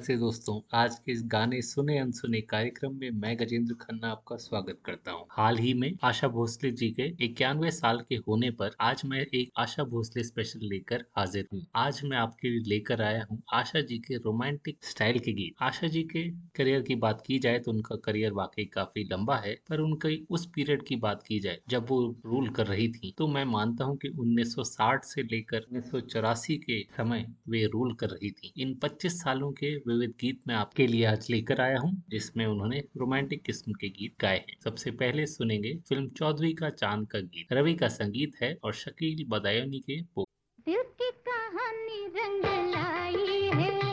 नमस्ते दोस्तों, आज के इस गाने सुने अनसुने कार्यक्रम में मैं गजेंद्र खन्ना आपका स्वागत करता हूँ। हाल ही में आशा भोसले जी के इक्यानवे साल के होने पर आज मैं एक आशा भोसले स्पेशल लेकर हाजिर हूँ। आज मैं आपके लिए लेकर आया हूँ आशा जी के रोमांटिक स्टाइल के गीत आशा जी के करियर की बात की जाए तो उनका करियर वाकई काफ़ी लंबा है, पर उनकी उस पीरियड की बात की जाए, जब वो रूल कर रही थी तो मैं मानता हूँ की उन्नीस से लेकर उन्नीस सौ चौरासी के समय वे रूल कर रही थी इन पच्चीस सालों के विविध गीत मैं आपके लिए आज लेकर आया हूँ, जिसमें उन्होंने रोमांटिक किस्म के गीत गाए हैं। सबसे पहले सुनेंगे फ़िल्म चौधरी का चाँद का गीत। रवि का संगीत है और शकील बदायोनी के दिल की कहानी रंग लाई है।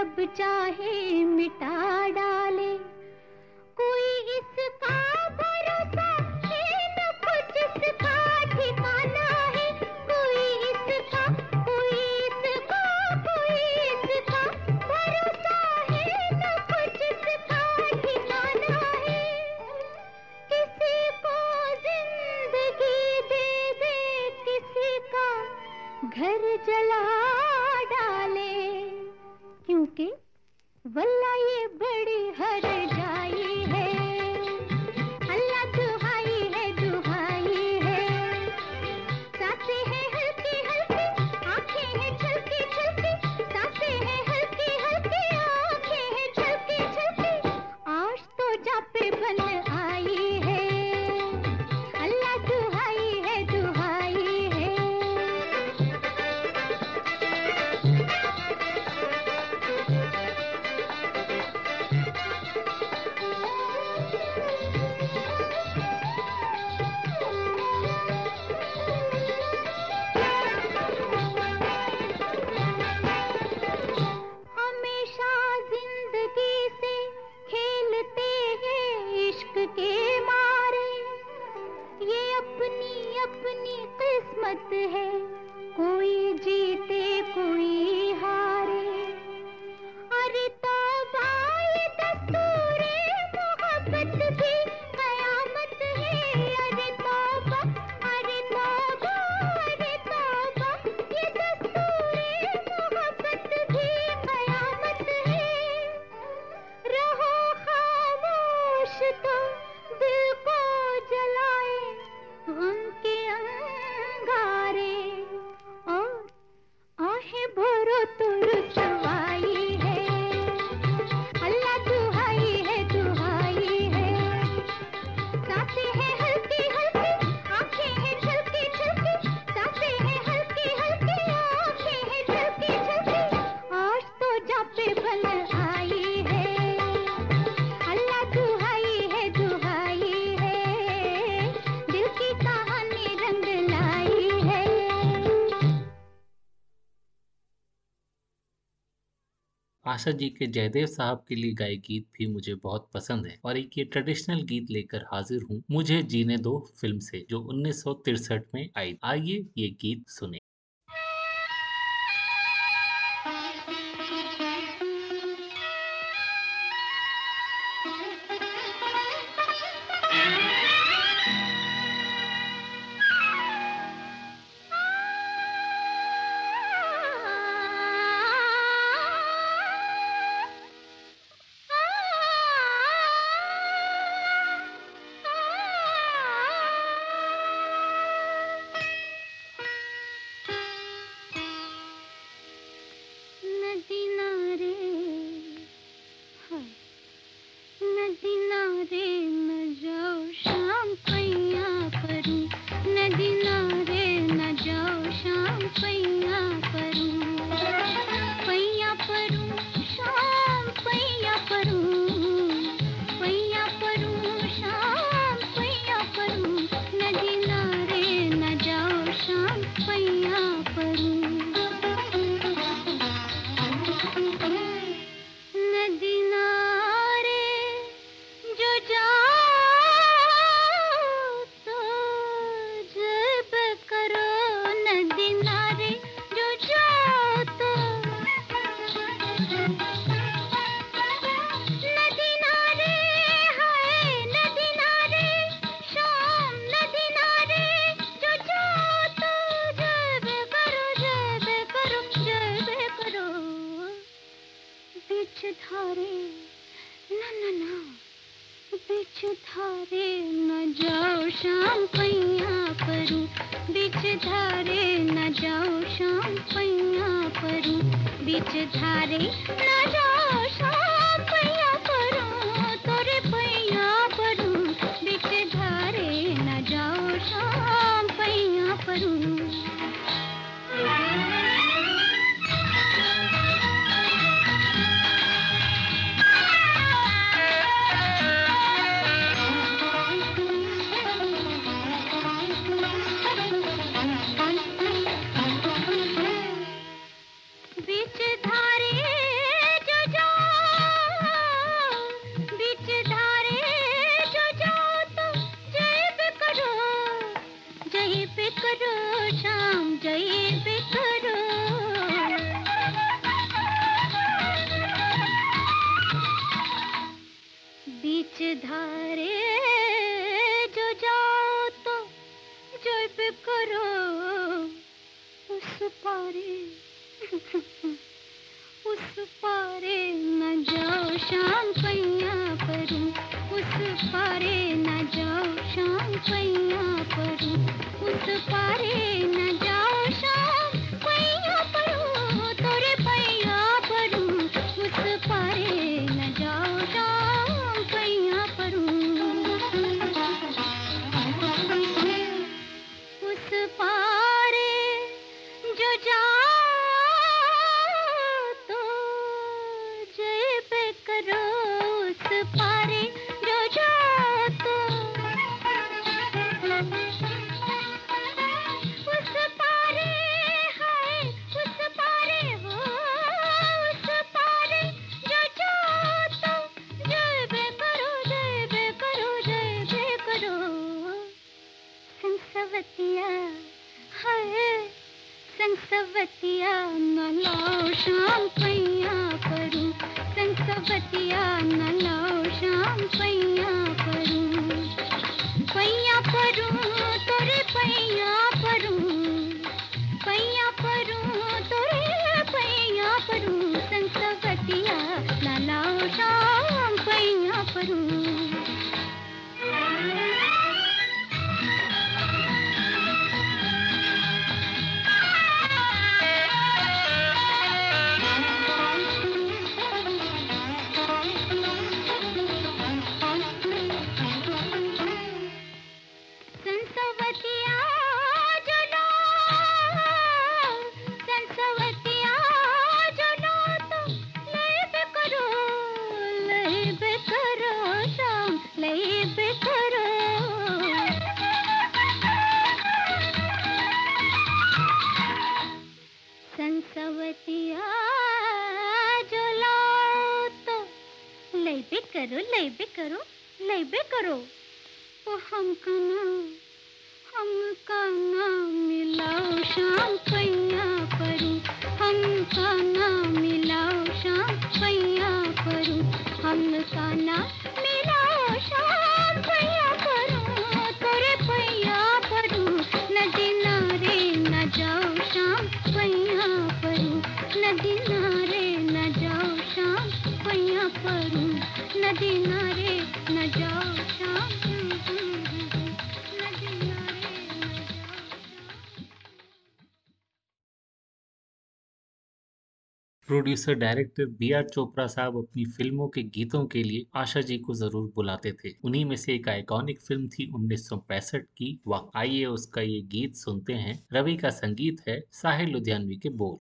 जब चाहे मिटा आशा जी के जयदेव साहब के लिए गाए गीत भी मुझे बहुत पसंद है और एक ये ट्रेडिशनल गीत लेकर हाजिर हूँ। मुझे जीने दो फ़िल्म से, जो उन्नीस में आई आइए ये गीत सुने। ಲೈಬೆ ಕರು ಲೈಬೆ ಕರು ಲೈಬೆ ಕರು ओ, हमका ना हमका ना मिलाओ शाम पैया परू हमका ना मिलाओ शाम पैया परू हमका ना मिलाओ शाम पैया producer, director B R Chopra साहब अपनी फ़िल्मों के गीतों के लिए आशा जी को ज़रूर बुलाते थे। उन्हीं में से एक आइकॉनिक फ़िल्म थी उन्नीस सौ पैंसठ की, वाह, आइए उसका ये गीत सुनते हैं। रवि का संगीत है साहिल लुधियानवी के बोल।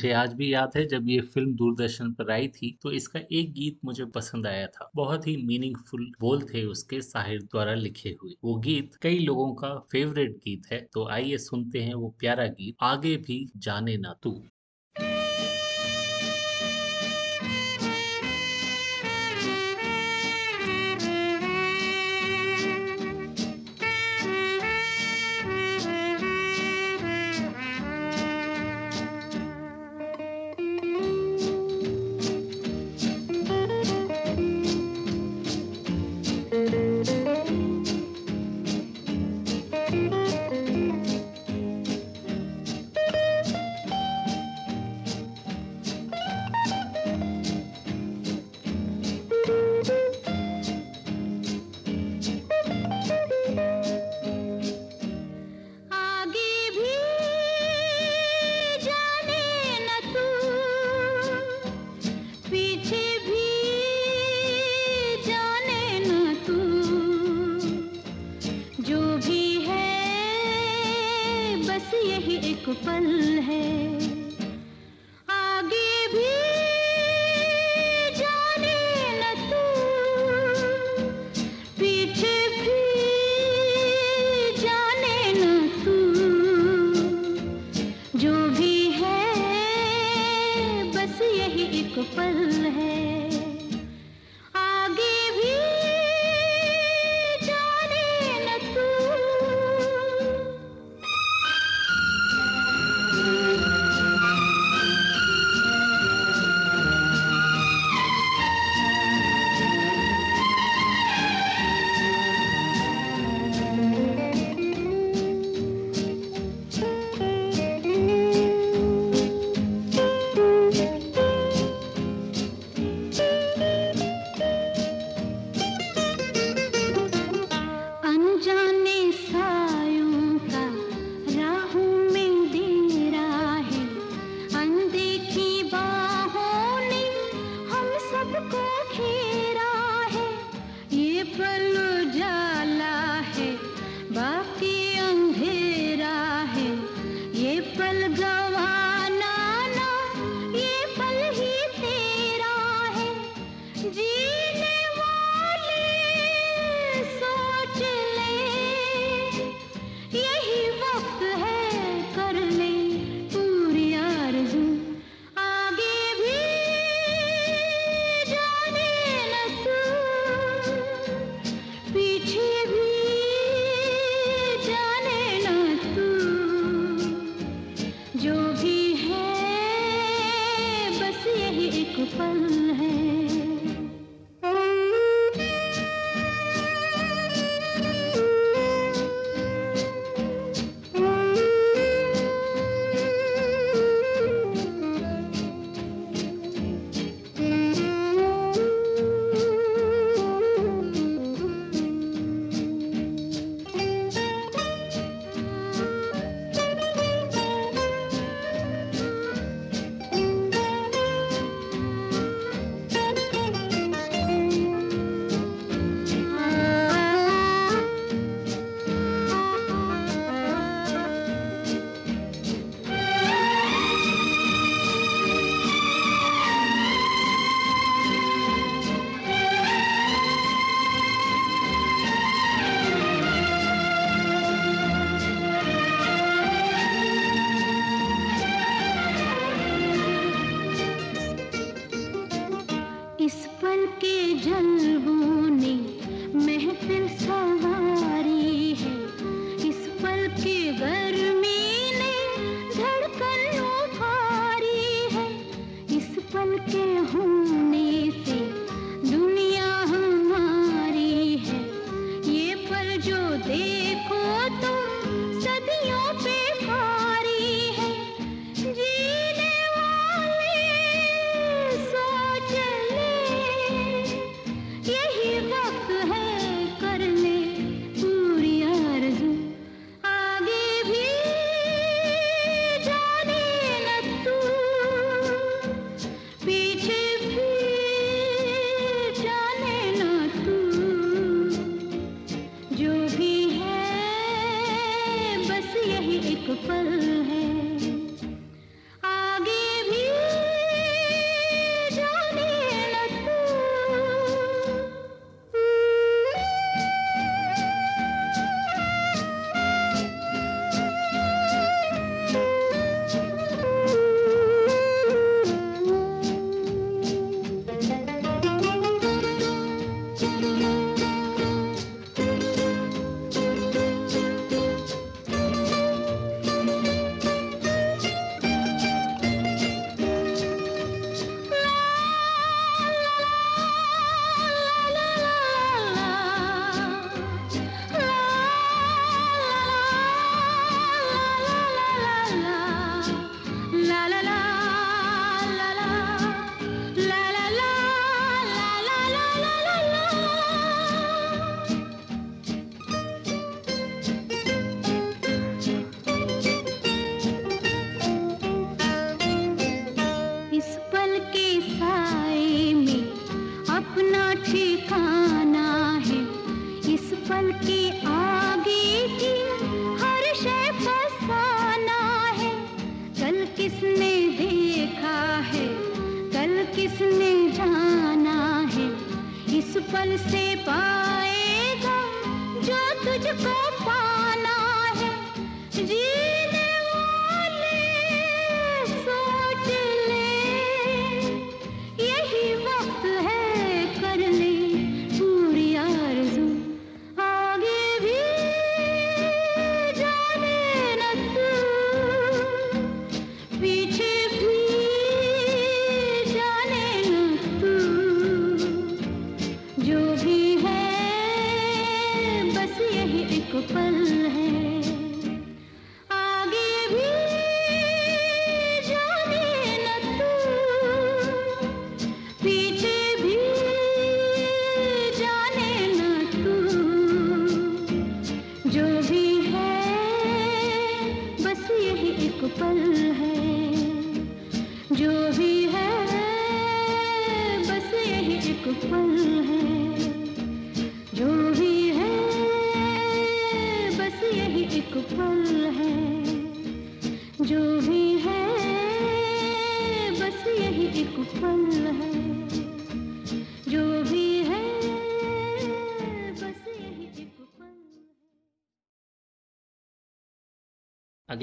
मुझे आज भी याद है जब ये फ़िल्म दूरदर्शन पर आई थी तो इसका एक गीत मुझे पसंद आया था। बहुत ही मीनिंगफुल बोल थे उसके साहिर द्वारा लिखे हुए। वो गीत कई लोगों का फेवरेट गीत है तो आइए सुनते हैं वो प्यारा गीत, आगे भी जाने ना तू।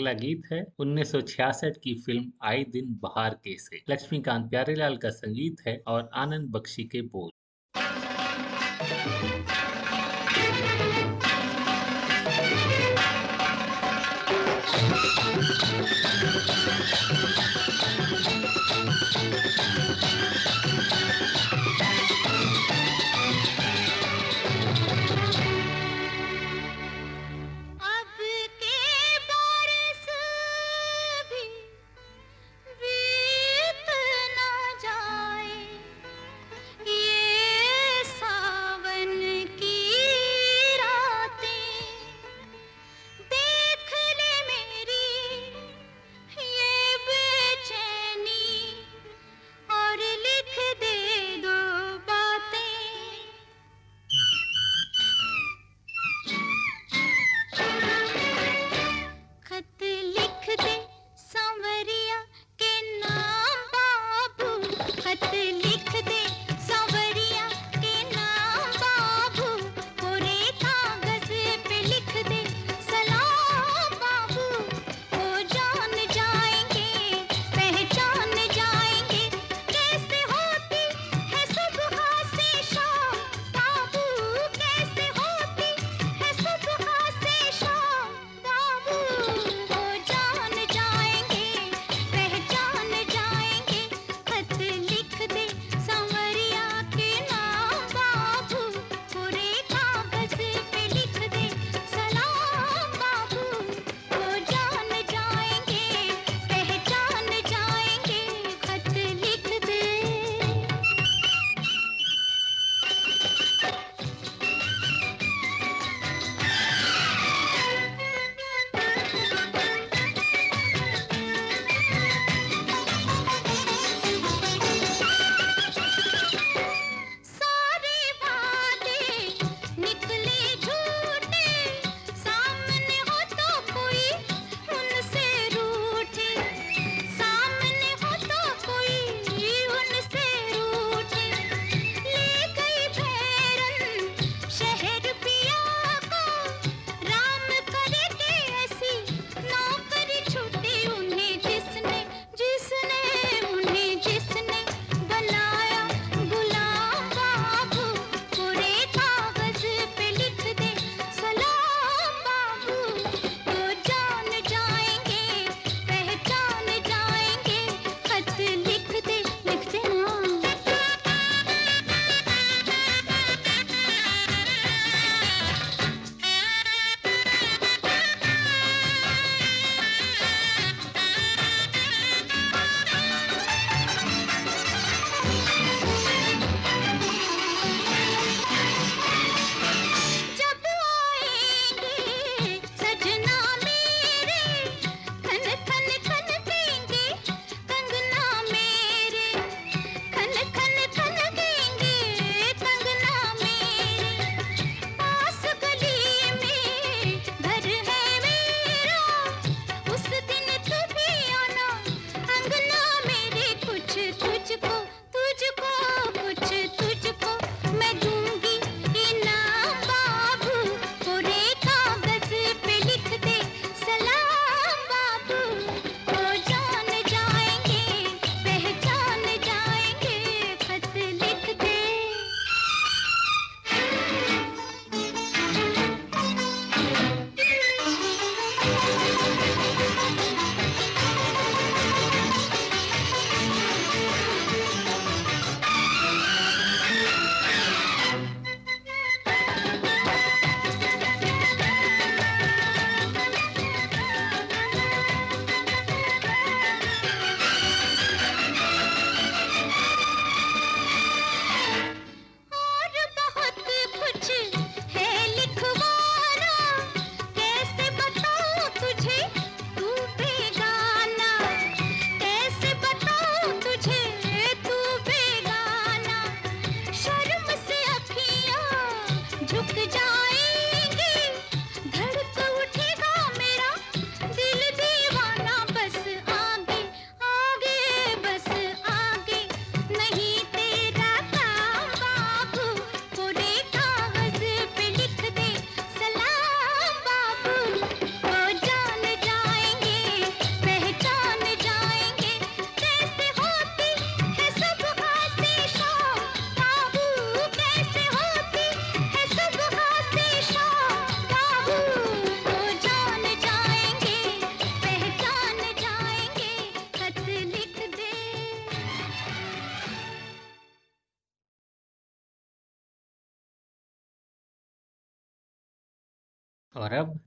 अगला गीत है 1966 की फ़िल्म आई दिन बहार के से लक्ष्मीकांत प्यारेलाल का संगीत है और आनंद बख्शी के बोल।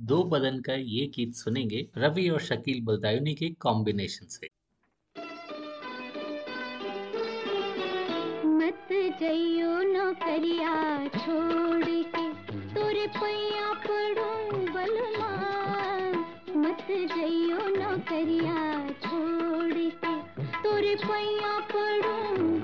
दो बदन का ये गीत सुनेंगे रवि और शकील बुलदायुनी के कॉम्बिनेशन से। मत जइयो नौकरिया छोड़ के, तोरे पैया पड़ूं बलमा मत जइयो नौकरिया छोड़ के, तोरे पैया पड़ूं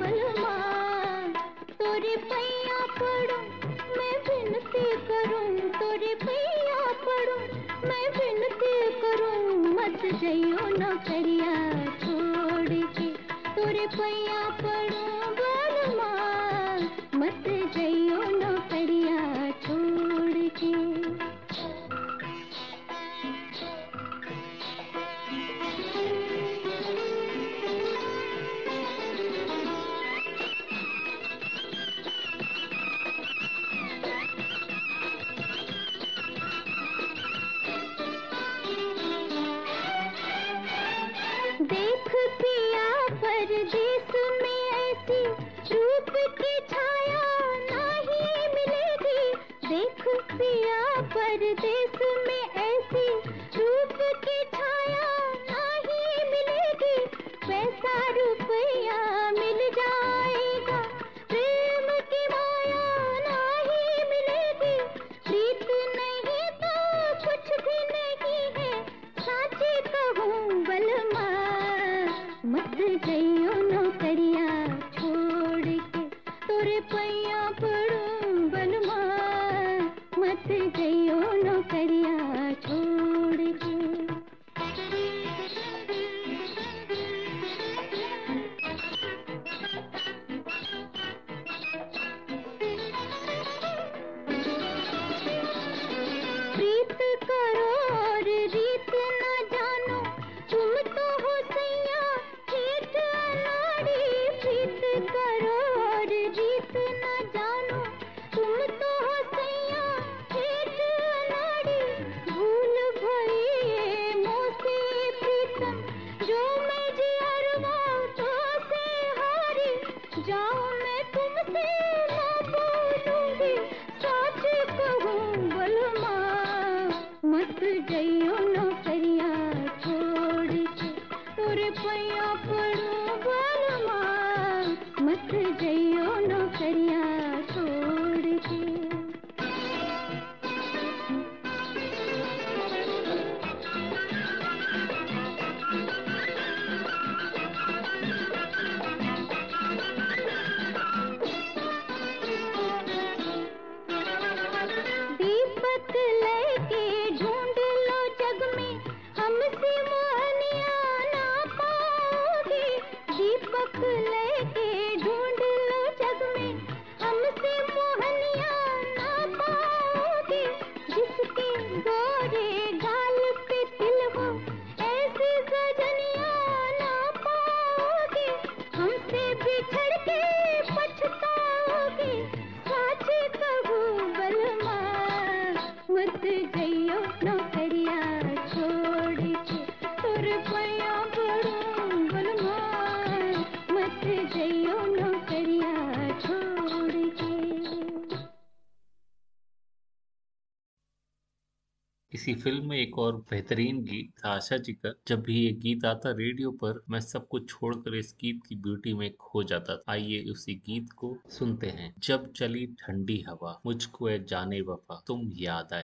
इसी फ़िल्म में एक और बेहतरीन गीत था आशा जी का, जब भी ये गीत आता रेडियो पर, मैं सब कुछ छोड़कर इस गीत की ब्यूटी में खो जाता था। आइए उसी गीत को सुनते हैं। जब चली ठंडी हवा, मुझको जाने वफा, तुम याद आए।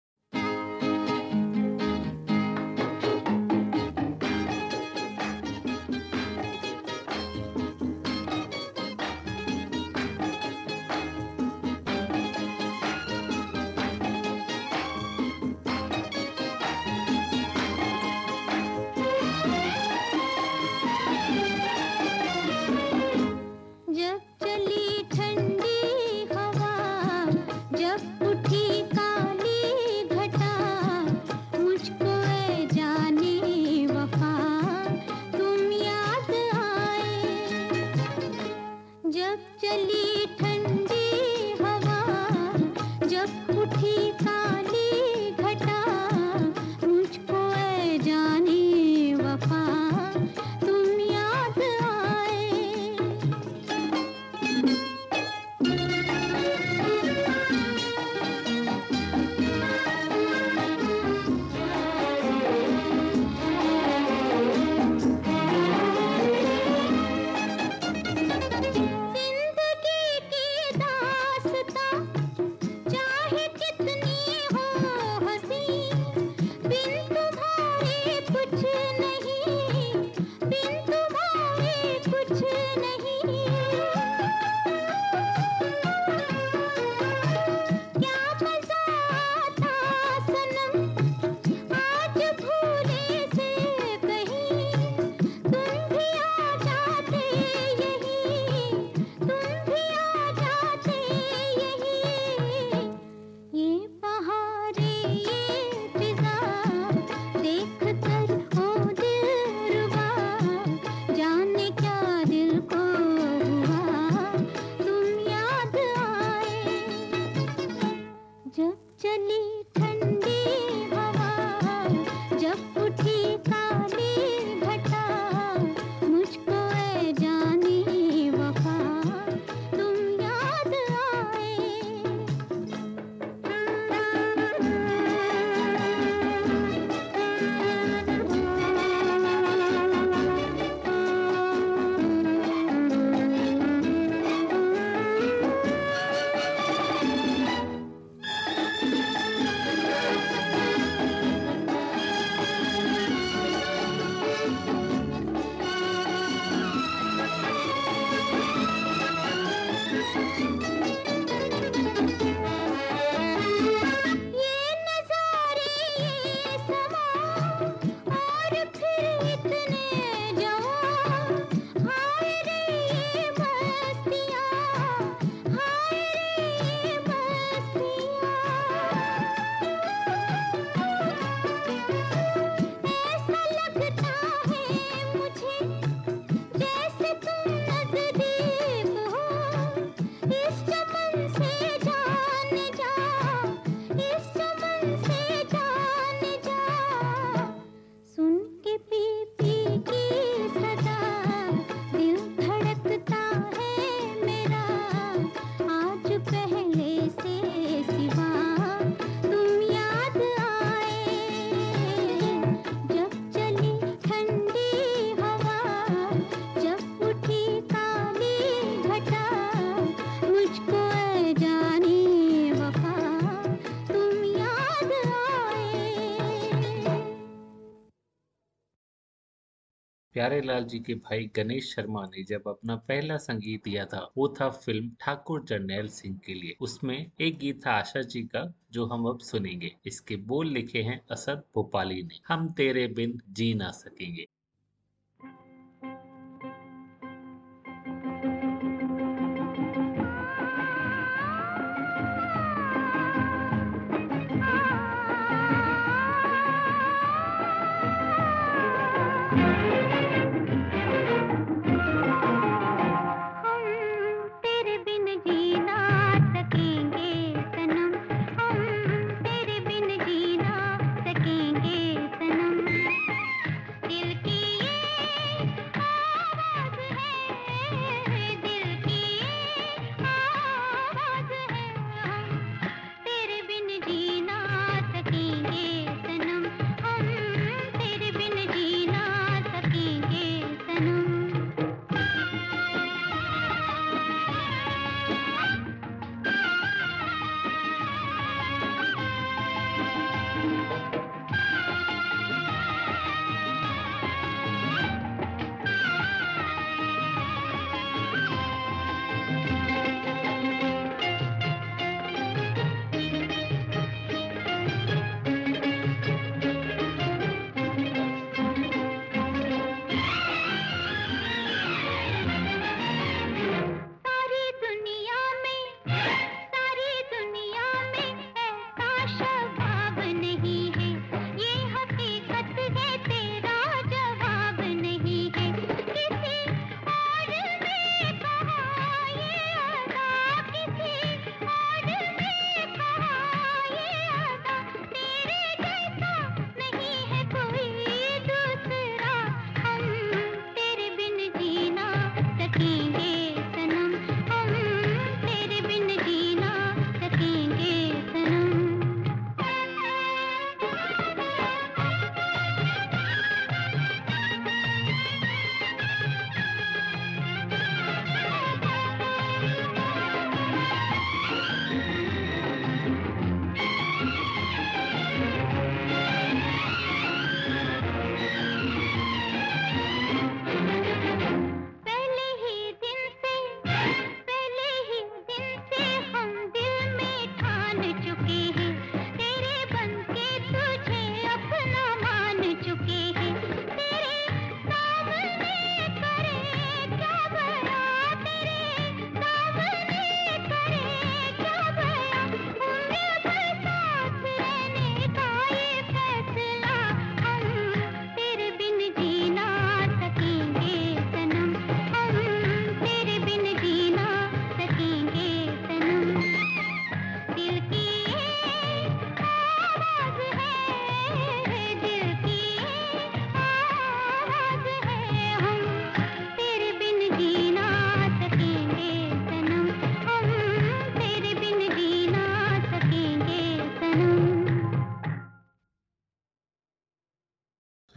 प्यारे लाल जी के भाई गणेश शर्मा ने जब अपना पहला संगीत दिया था, वो था फ़िल्म ठाकुर जर्नैल सिंह के लिए। उसमें एक गीत था आशा जी का, जो हम अब सुनेंगे। इसके बोल लिखे हैं असद भोपाली ने। हम तेरे बिन जी ना सकेंगे।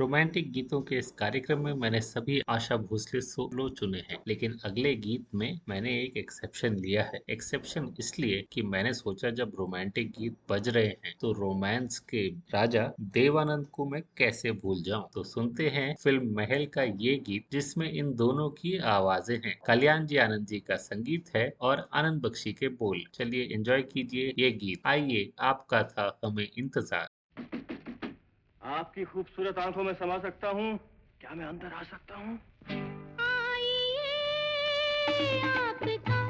रोमांटिक गीतों के इस कार्यक्रम में मैंने सभी आशा भोसले सोलो चुने हैं, लेकिन अगले गीत में मैंने एक एक्सेप्शन लिया है। एक्सेप्शन इसलिए कि मैंने सोचा जब रोमांटिक गीत बज रहे हैं तो रोमांस के राजा देवानंद को मैं कैसे भूल जाऊँ? तो सुनते हैं फ़िल्म महल का ये गीत, जिसमें इन दोनों की आवाज़ें हैं। कल्याण जी आनंद जी का संगीत है और आनंद बख्शी के बोल। चलिए एंजॉय कीजिए ये गीत। आइए, आपका था हमें इंतज़ार। आपकी खूबसूरत आँखों में समा सकता हूँ। क्या मैं अंदर आ सकता हूँ? आपका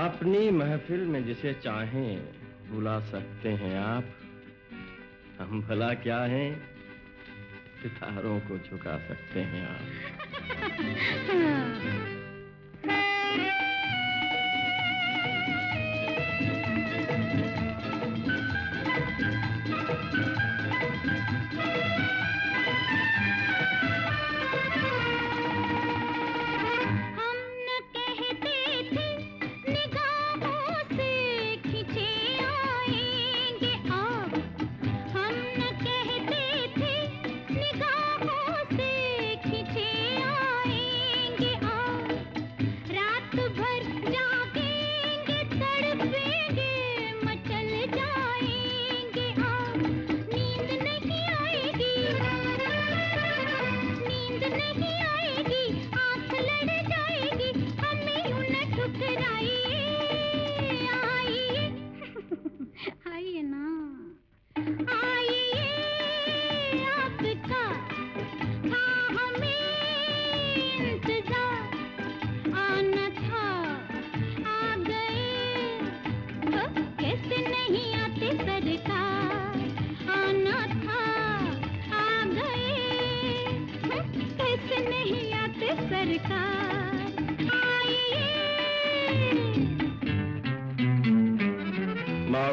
अपनी महफिल में जिसे चाहें बुला सकते हैं आप। हम भला क्या हैं? सितारों को झुका सकते हैं आप।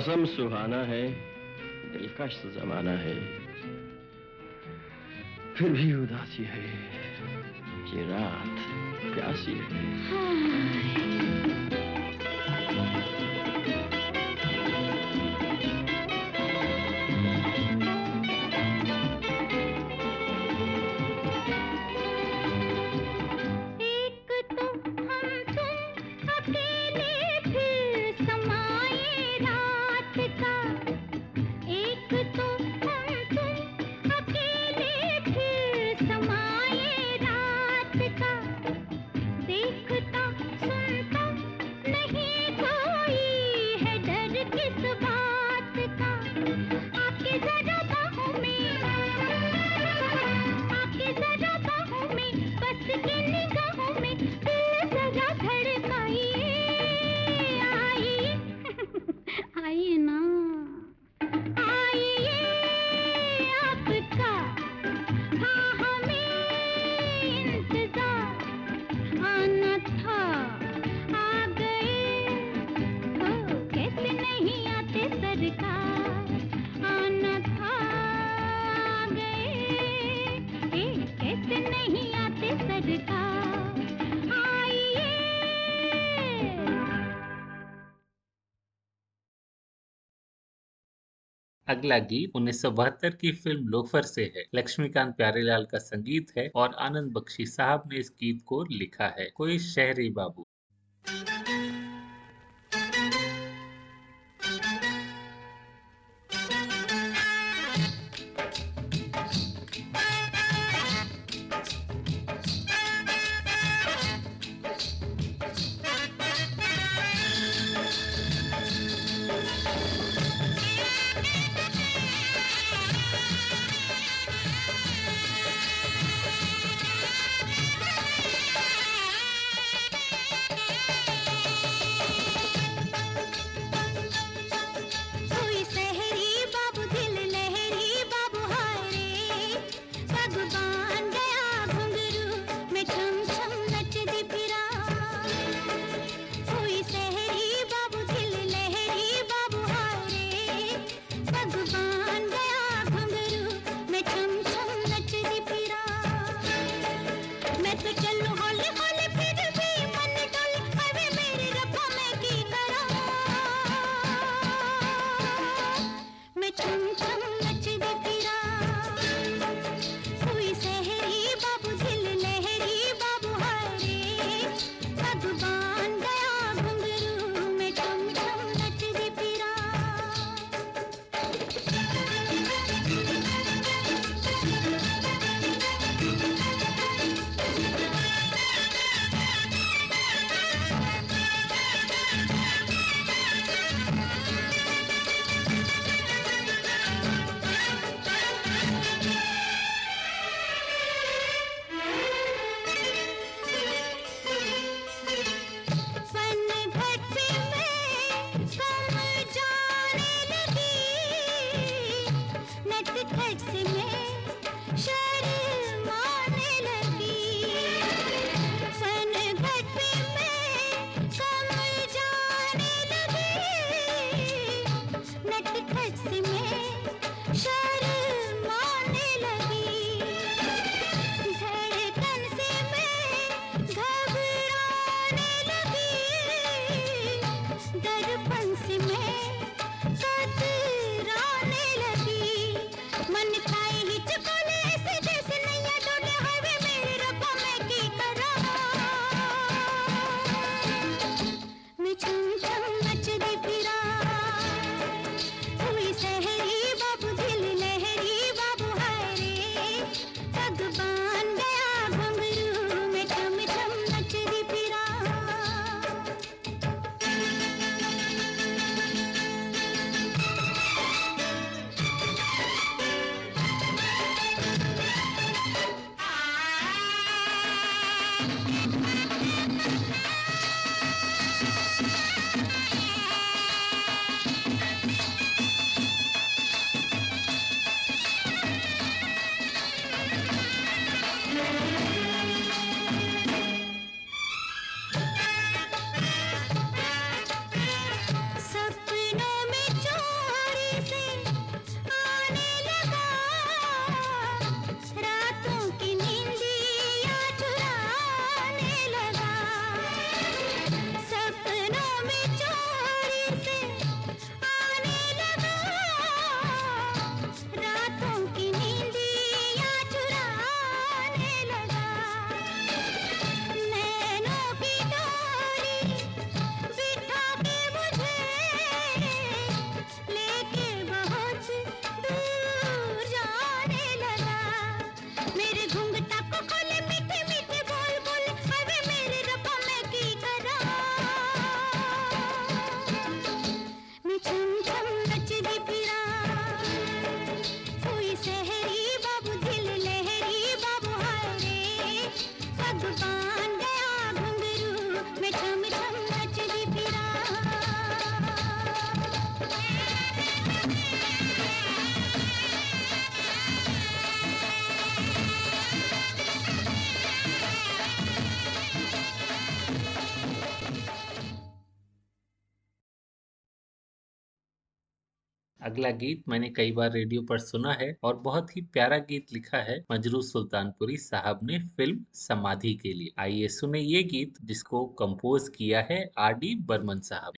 मौसम सुहाना है दिलकश जमाना है। फिर भी उदासी है ये रात प्यासी है। अगला गीत उन्नीस सौ बहत्तर की फ़िल्म लोफर से है। लक्ष्मीकांत प्यारेलाल का संगीत है और आनंद बख्शी साहब ने इस गीत को लिखा है। कोई शहरी बाबू। अगला गीत मैंने कई बार रेडियो पर सुना है और बहुत ही प्यारा गीत लिखा है मजरू सुल्तानपुरी साहब ने फ़िल्म समाधि के लिए। आइए सुने ये गीत जिसको कंपोज किया है आर डी बर्मन साहब।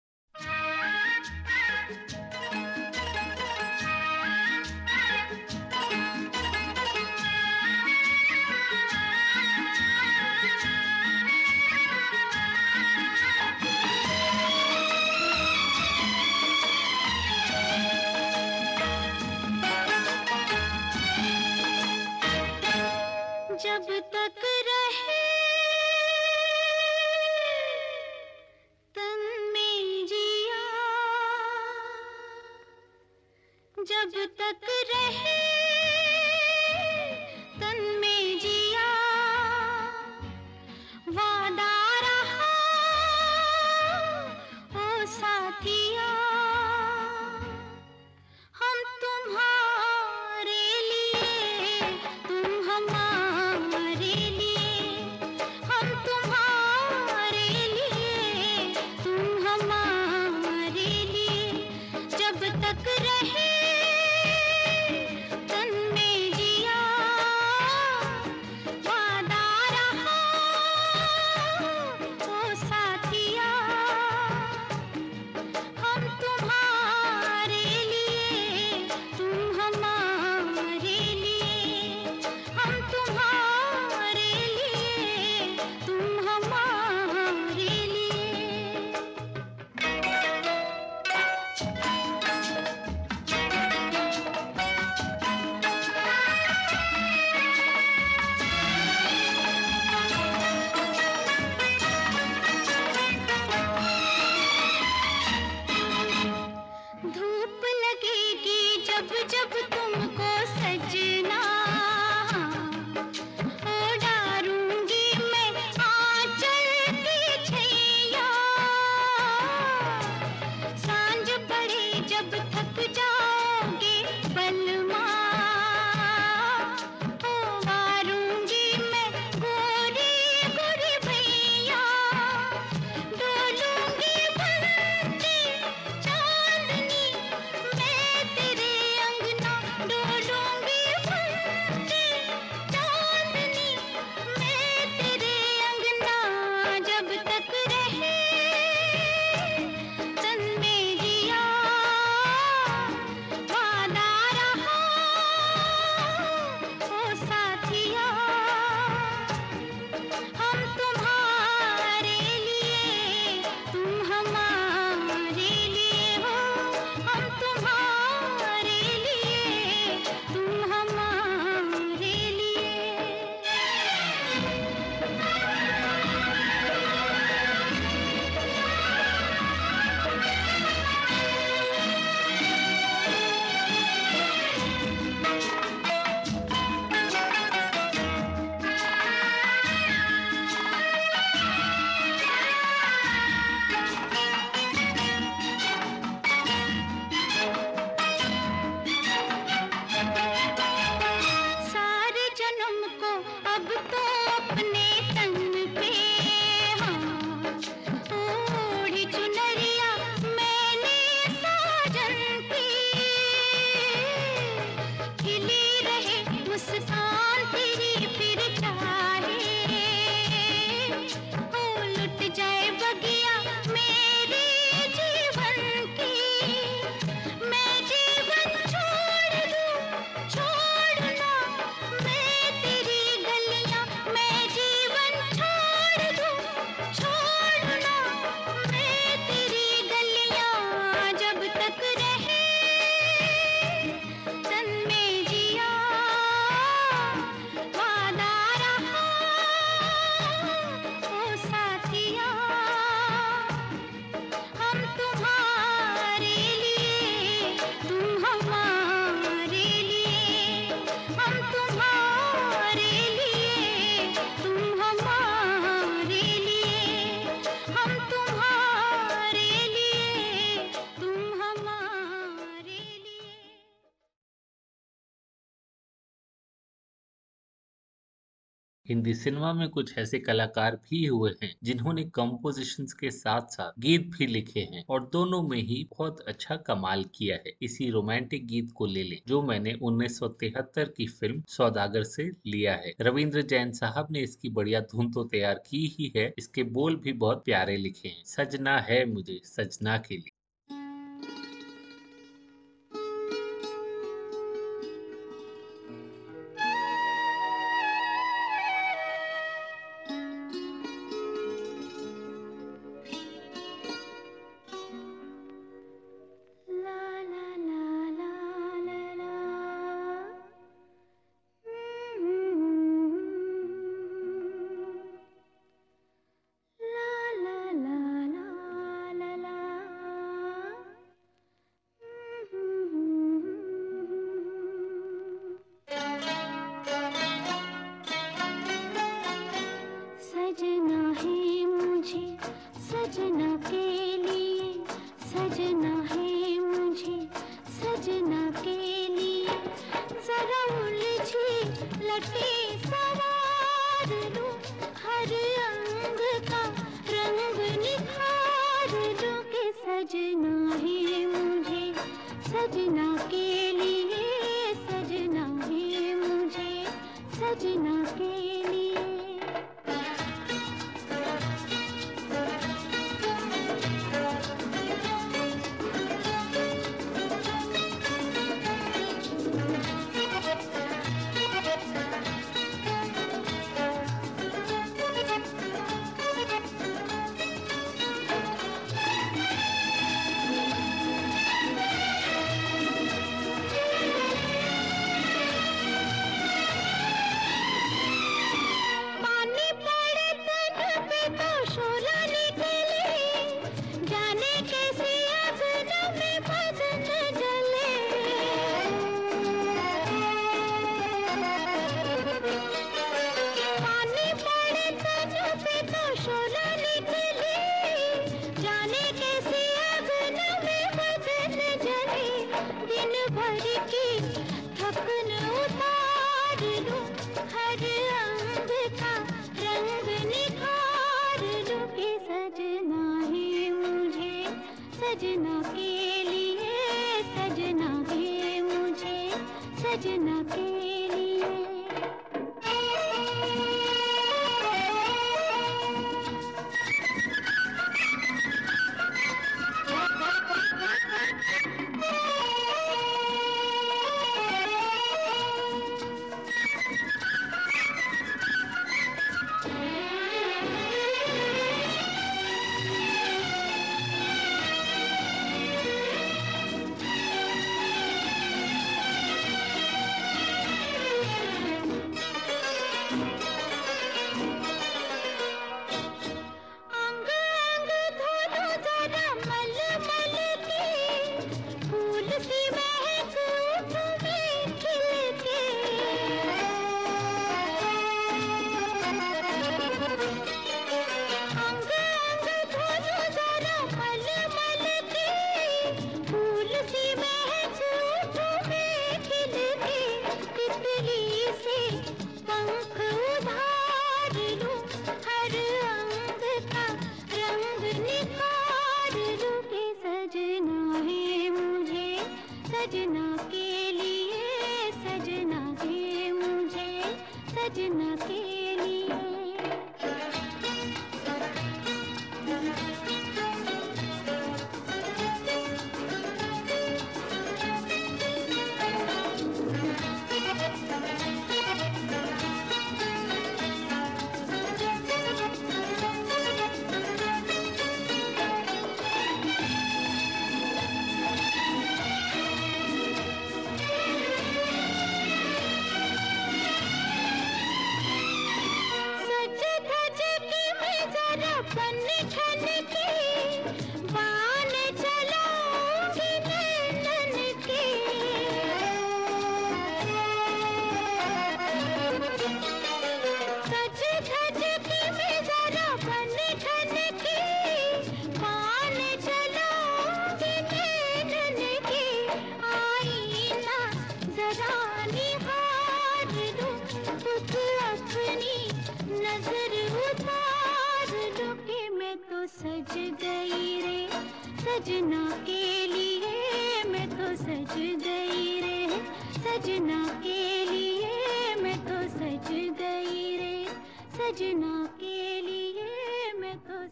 हिंदी सिनेमा में कुछ ऐसे कलाकार भी हुए हैं, जिन्होंने कम्पोजिशन के साथ साथ गीत भी लिखे हैं और दोनों में ही बहुत अच्छा कमाल किया है। इसी रोमांटिक गीत को ले लें, जो मैंने 1973 की फ़िल्म सौदागर से लिया है। रविंद्र जैन साहब ने इसकी बढ़िया धुन तो तैयार की ही है, इसके बोल भी बहुत प्यारे लिखे है। सजना है मुझे, सजना के लिए।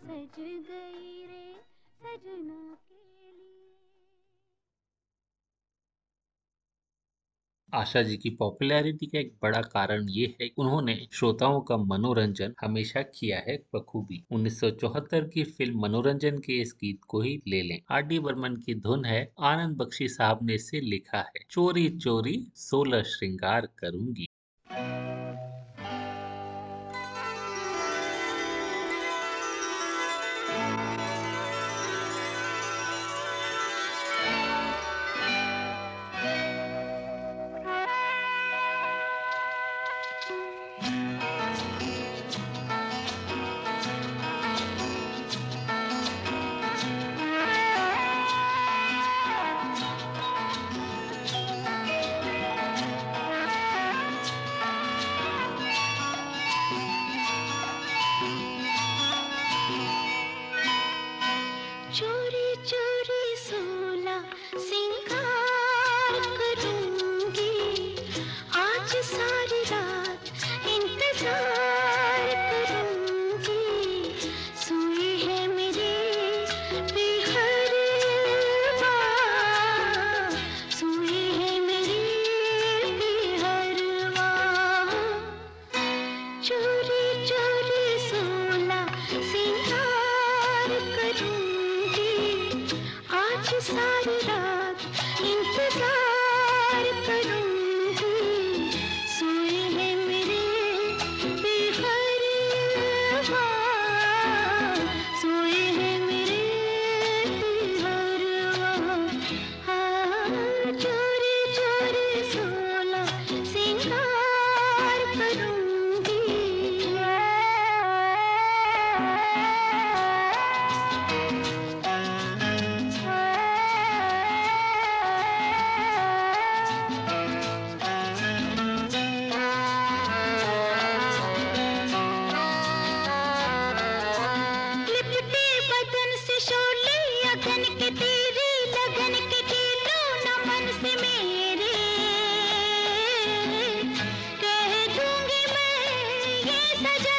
सज गई रे सजना के आशा जी की पॉपुलैरिटी का एक बड़ा कारण ये है कि उन्होंने श्रोताओं का मनोरंजन हमेशा किया है बखूबी। 1974 की फ़िल्म मनोरंजन के इस गीत को ही ले लें। आर डी बर्मन की धुन है, आनंद बख्शी साहब ने इसे लिखा है, चोरी चोरी सोलह श्रृंगार करूँगी। सजा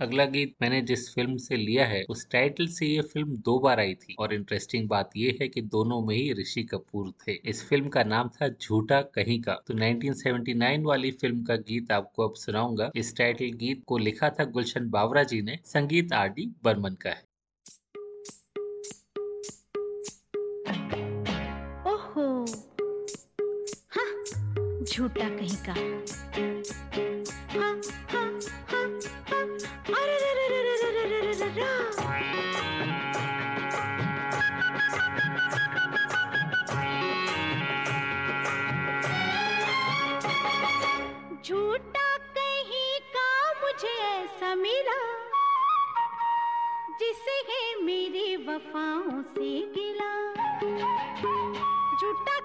अगला गीत मैंने जिस फ़िल्म से लिया है उस टाइटल से ये फ़िल्म दो बार आई थी। और इंटरेस्टिंग बात ये है कि दोनों में ही ऋषि कपूर थे। इस फ़िल्म का नाम था झूठा कहीं का। तो 1979 वाली फ़िल्म का गीत आपको अब सुनाऊँगा। इस टाइटल गीत को लिखा था गुलशन बावरा जी ने। संगीत आर डी बर्मन का है हाँ, झूठा कहीं का। हा, हा। वफाओं से गिला। झूठा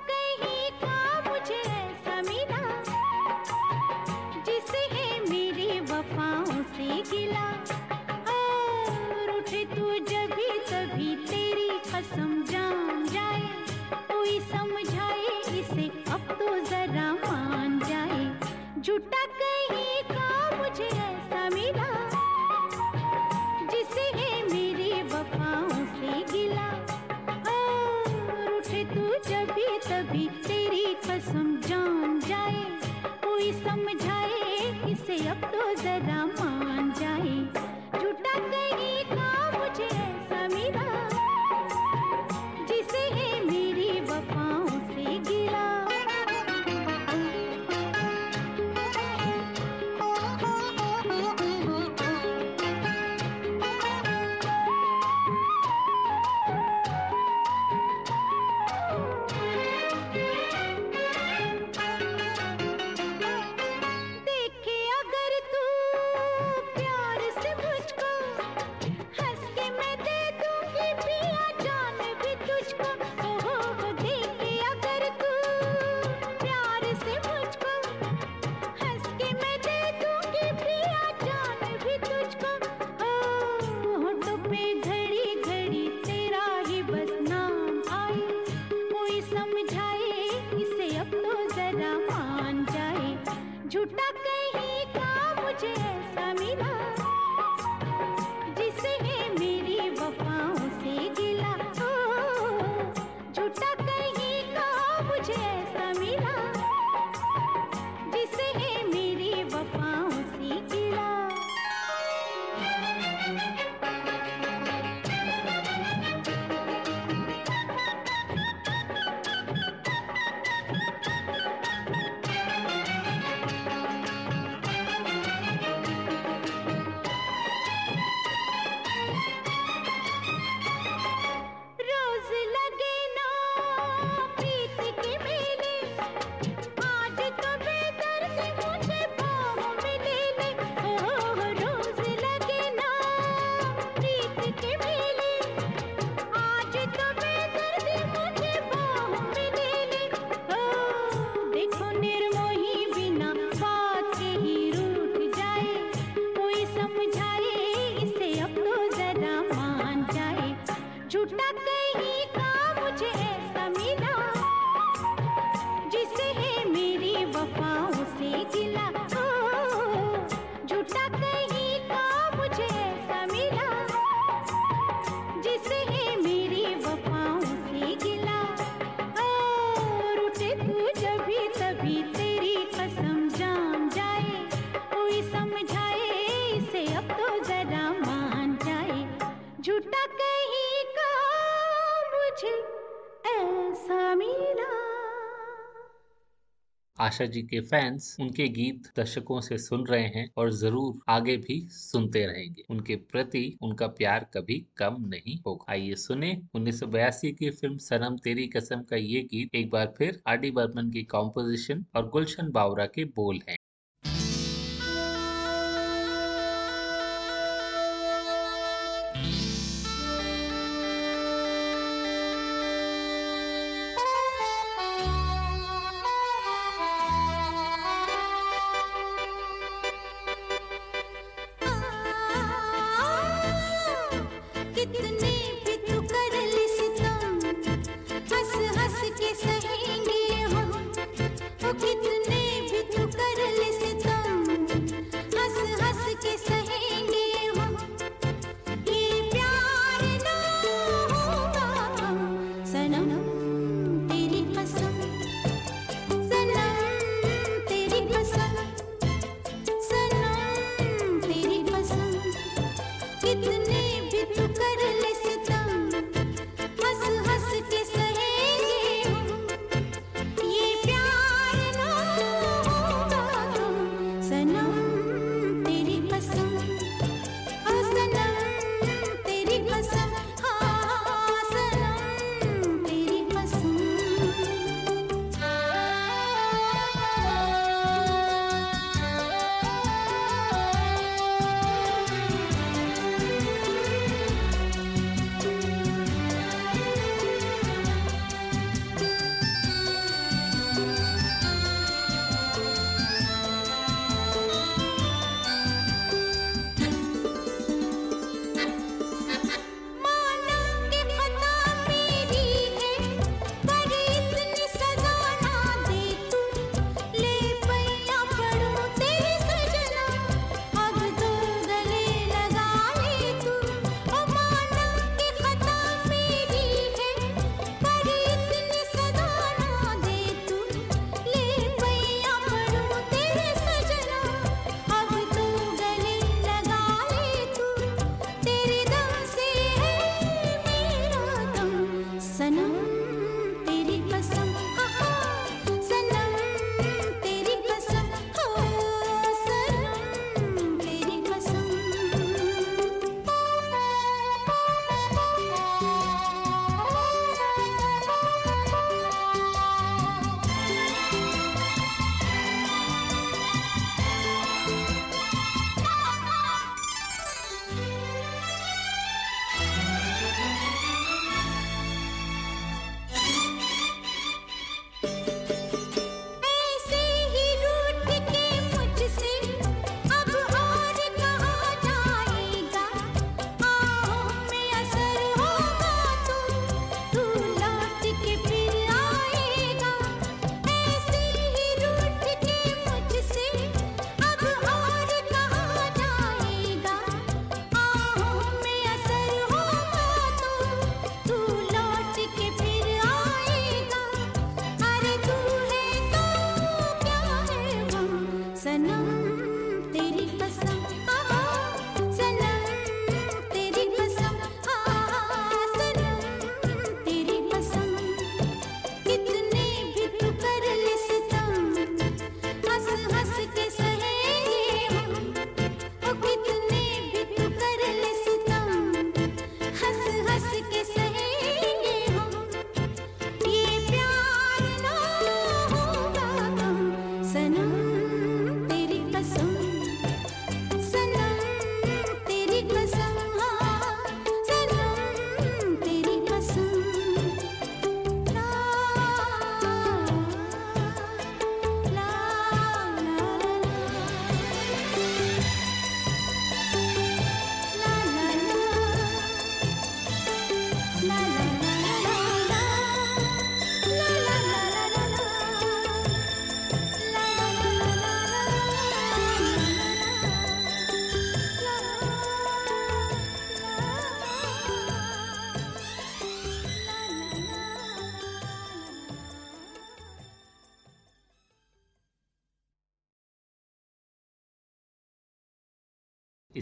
आशा जी के फैंस उनके गीत दर्शकों से सुन रहे हैं और ज़रूर आगे भी सुनते रहेंगे। उनके प्रति उनका प्यार कभी कम नहीं होगा। आइए सुने 1982 की फ़िल्म सनम तेरी कसम का ये गीत एक बार फिर आर डी बर्मन की कॉम्पोजिशन और गुलशन बावरा के बोल है।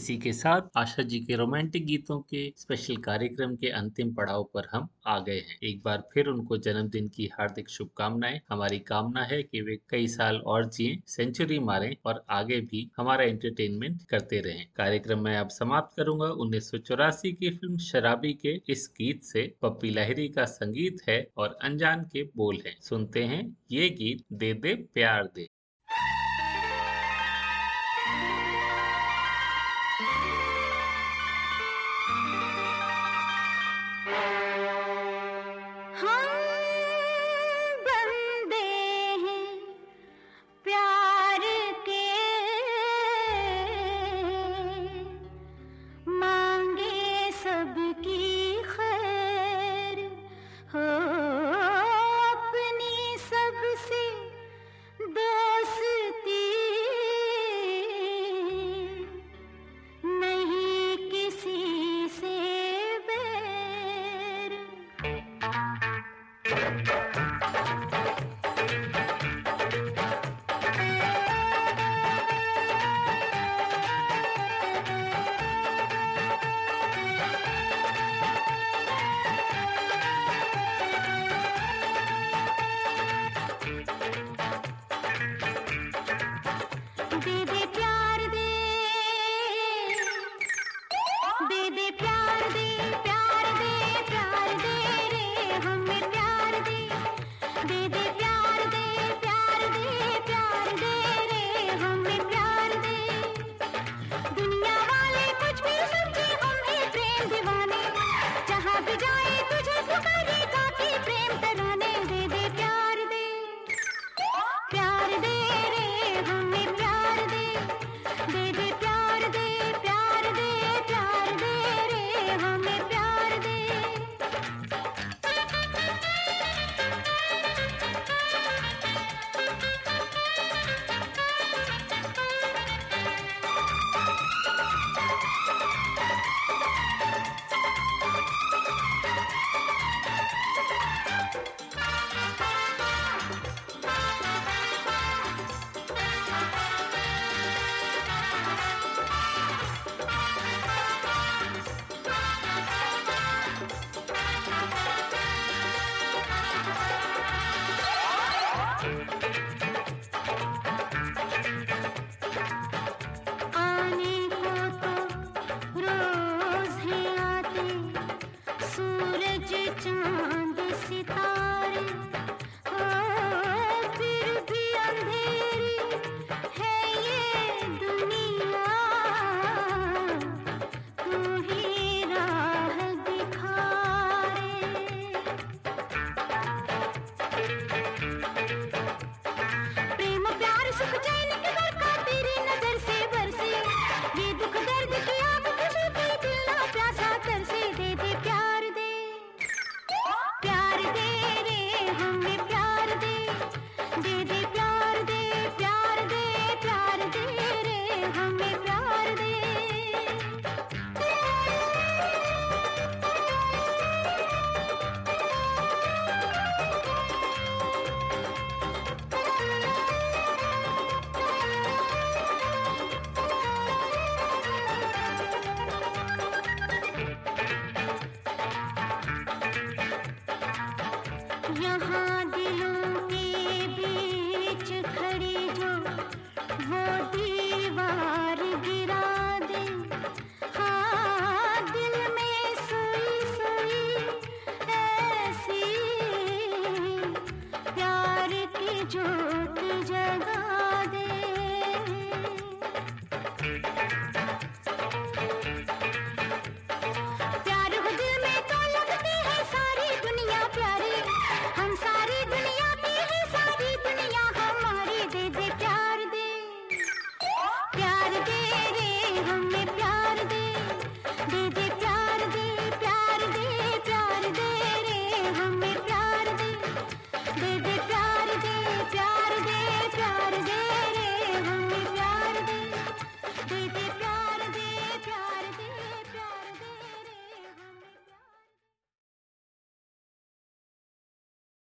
इसी के साथ आशा जी के रोमांटिक गीतों के स्पेशल कार्यक्रम के अंतिम पड़ाव पर हम आ गए हैं। एक बार फिर उनको जन्मदिन की हार्दिक शुभकामनाएँ। हमारी कामना है कि वे कई साल और जिए, सेंचुरी मारे और आगे भी हमारा एंटरटेनमेंट करते रहे। कार्यक्रम में अब समाप्त करूँगा। उन्नीस सौ चौरासी की फ़िल्म शराबी के इस गीत से पप्पी लहरी का संगीत है और अनजान के बोल है। सुनते हैं ये गीत दे दे, प्यार दे।